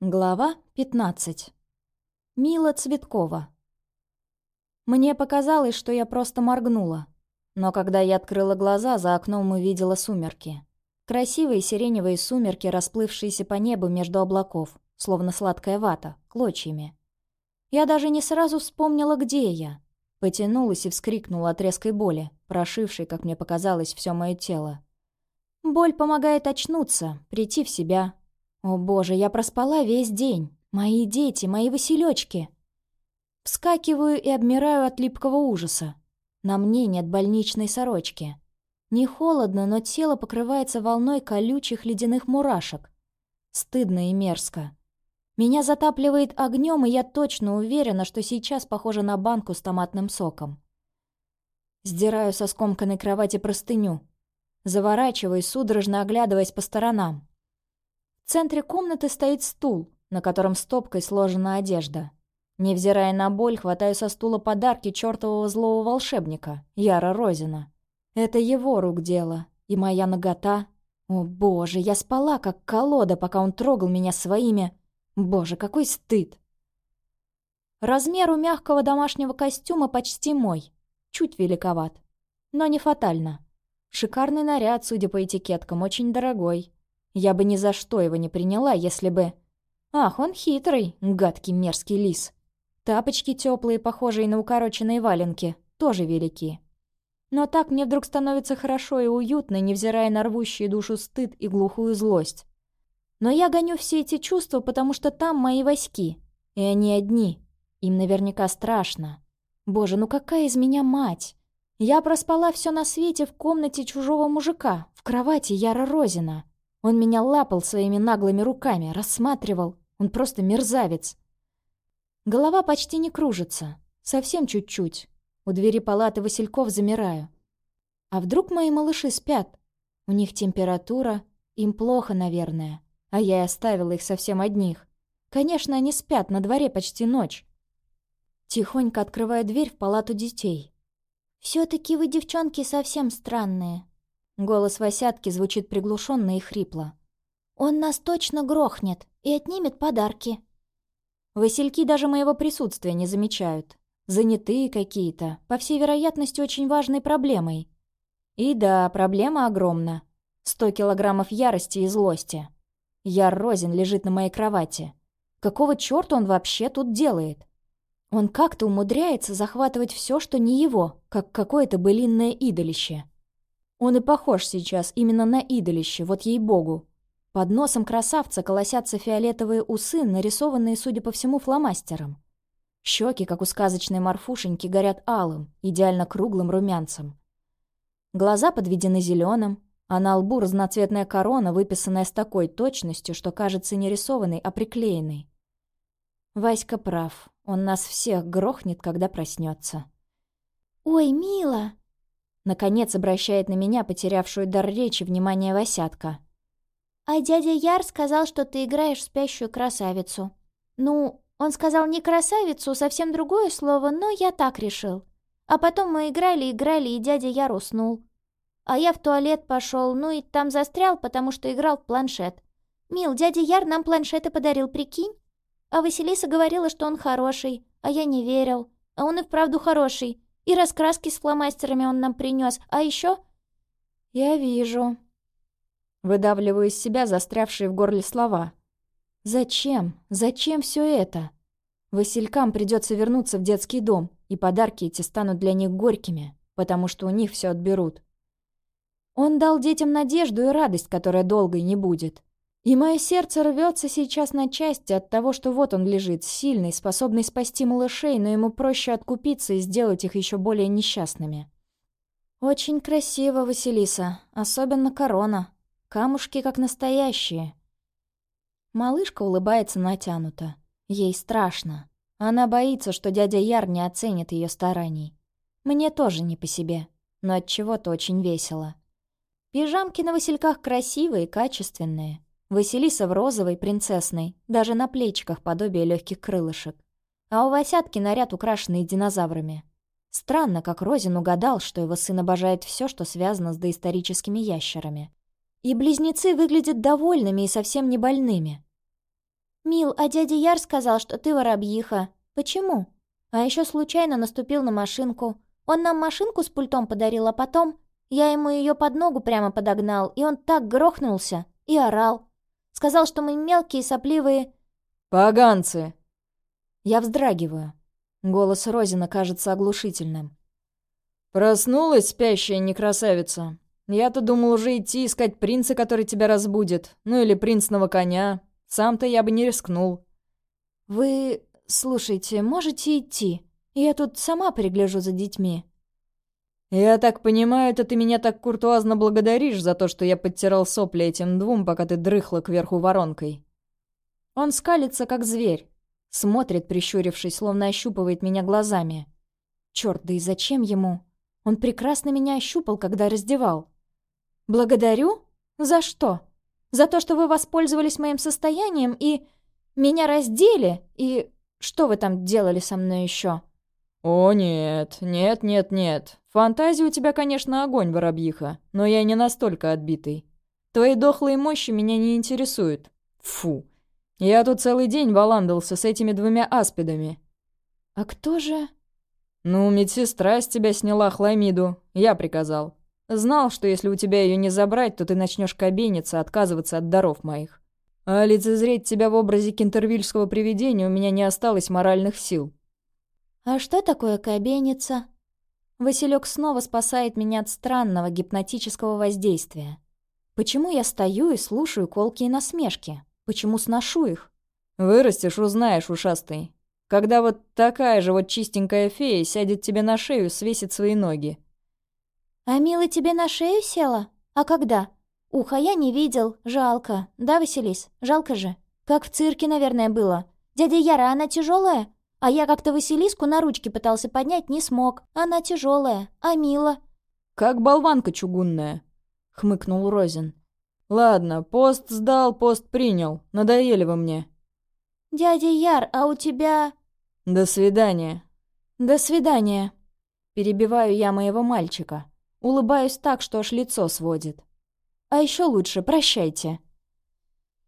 Глава 15. Мила Цветкова. Мне показалось, что я просто моргнула. Но когда я открыла глаза, за окном увидела сумерки. Красивые сиреневые сумерки, расплывшиеся по небу между облаков, словно сладкая вата, клочьями. Я даже не сразу вспомнила, где я. Потянулась и вскрикнула от резкой боли, прошившей, как мне показалось, все мое тело. Боль помогает очнуться, прийти в себя, о боже, я проспала весь день. Мои дети, мои василечки. Вскакиваю и обмираю от липкого ужаса. На мне нет больничной сорочки. Не холодно, но тело покрывается волной колючих ледяных мурашек. Стыдно и мерзко. Меня затапливает огнем, и я точно уверена, что сейчас похоже на банку с томатным соком. Сдираю со скомканной кровати простыню. Заворачиваюсь, судорожно оглядываясь по сторонам. В центре комнаты стоит стул, на котором стопкой сложена одежда. Невзирая на боль, хватаю со стула подарки чертового злого волшебника, Яра Розина. Это его рук дело, и моя нагота. О боже, я спала как колода, пока он трогал меня своими... Боже, какой стыд! Размер у мягкого домашнего костюма почти мой, чуть великоват, но не фатально. Шикарный наряд, судя по этикеткам, очень дорогой. Я бы ни за что его не приняла, если бы... Ах, он хитрый, гадкий мерзкий лис. Тапочки теплые, похожие на укороченные валенки, тоже велики. Но так мне вдруг становится хорошо и уютно, невзирая на рвущие душу стыд и глухую злость. Но я гоню все эти чувства, потому что там мои васьки. И они одни. Им наверняка страшно. Боже, ну какая из меня мать? Я проспала все на свете в комнате чужого мужика, в кровати Яра Розина. Он меня лапал своими наглыми руками, рассматривал. Он просто мерзавец. Голова почти не кружится. Совсем чуть-чуть. У двери палаты Васильков замираю. А вдруг мои малыши спят? У них температура, им плохо, наверное. А я и оставила их совсем одних. Конечно, они спят, на дворе почти ночь. Тихонько открываю дверь в палату детей. все таки вы, девчонки, совсем странные», Голос Васятки звучит приглушенно и хрипло. «Он нас точно грохнет и отнимет подарки». Васильки даже моего присутствия не замечают. Занятые какие-то, по всей вероятности, очень важной проблемой. И да, проблема огромна. Сто килограммов ярости и злости. Яр Розин лежит на моей кровати. Какого чёрта он вообще тут делает? Он как-то умудряется захватывать все, что не его, как какое-то былинное идолище. Он и похож сейчас именно на идолище, вот ей-богу. Под носом красавца колосятся фиолетовые усы, нарисованные, судя по всему, фломастером. Щеки, как у сказочной морфушеньки, горят алым, идеально круглым румянцем. Глаза подведены зеленым, а на лбу разноцветная корона, выписанная с такой точностью, что кажется не рисованной, а приклеенной. Васька прав, он нас всех грохнет, когда проснется. «Ой, мила!» Наконец обращает на меня потерявшую дар речи внимание Васятка. «А дядя Яр сказал, что ты играешь в спящую красавицу. Ну, он сказал не красавицу, совсем другое слово, но я так решил. А потом мы играли, играли, и дядя Яр уснул. А я в туалет пошел, ну и там застрял, потому что играл в планшет. Мил, дядя Яр нам планшеты подарил, прикинь? А Василиса говорила, что он хороший, а я не верил. А он и вправду хороший. И раскраски с фломастерами он нам принес. А еще «Я вижу». Выдавливаю из себя застрявшие в горле слова. «Зачем? Зачем все это?» Василькам придется вернуться в детский дом, и подарки эти станут для них горькими, потому что у них все отберут. Он дал детям надежду и радость, которая долгой не будет. И мое сердце рвется сейчас на части от того, что вот он лежит, сильный, способный спасти малышей, но ему проще откупиться и сделать их еще более несчастными. Очень красиво, Василиса, особенно корона. Камушки как настоящие. Малышка улыбается натянуто. Ей страшно. Она боится, что дядя Яр не оценит ее стараний. Мне тоже не по себе, но от чего-то очень весело. Пижамки на Васильках красивые, качественные. Василиса в розовой, принцессной, даже на плечиках подобие легких крылышек. А у Васятки наряд, украшенный динозаврами. Странно, как Розин угадал, что его сын обожает все, что связано с доисторическими ящерами. И близнецы выглядят довольными и совсем не больными. «Мил, а дядя Яр сказал, что ты воробьиха. Почему? А еще случайно наступил на машинку. Он нам машинку с пультом подарил, а потом я ему ее под ногу прямо подогнал, и он так грохнулся и орал. Сказал, что мы мелкие, сопливые...» «Поганцы!» Я вздрагиваю. Голос Розина кажется оглушительным. «Проснулась спящая некрасавица. Я-то думал уже идти искать принца, который тебя разбудит. Ну или принцного коня. Сам-то я бы не рискнул». «Вы... слушайте, можете идти? Я тут сама пригляжу за детьми». «Я так понимаю, это ты меня так куртуазно благодаришь за то, что я подтирал сопли этим двум, пока ты дрыхла кверху воронкой». Он скалится, как зверь. Смотрит, прищурившись, словно ощупывает меня глазами. Черт, да и зачем ему? Он прекрасно меня ощупал, когда раздевал. «Благодарю? За что? За то, что вы воспользовались моим состоянием и... меня раздели? И... что вы там делали со мной еще? «О, нет, нет, нет, нет. Фантазия у тебя, конечно, огонь, воробьиха, но я не настолько отбитый. Твои дохлые мощи меня не интересуют. Фу. Я тут целый день валандался с этими двумя аспидами». «А кто же...» «Ну, медсестра с тебя сняла хламиду. Я приказал. Знал, что если у тебя ее не забрать, то ты начнешь кабениться, отказываться от даров моих. А лицезреть тебя в образе кентервильского привидения у меня не осталось моральных сил. «А что такое кабеница?» Василек снова спасает меня от странного гипнотического воздействия. Почему я стою и слушаю колкие насмешки? Почему сношу их? Вырастешь, узнаешь, ушастый. Когда вот такая же вот чистенькая фея сядет тебе на шею, свесит свои ноги. «А Мила тебе на шею села? А когда? Ух, а я не видел. Жалко. Да, Василис? Жалко же. Как в цирке, наверное, было. Дядя Яра, она тяжелая? А я как-то Василиску на ручке пытался поднять, не смог. Она тяжелая. А Мила? «Как болванка чугунная», — хмыкнул Розин. «Ладно, пост сдал, пост принял. Надоели вы мне». «Дядя Яр, а у тебя...» «До свидания». «До свидания». Перебиваю я моего мальчика. Улыбаюсь так, что аж лицо сводит. А еще лучше прощайте.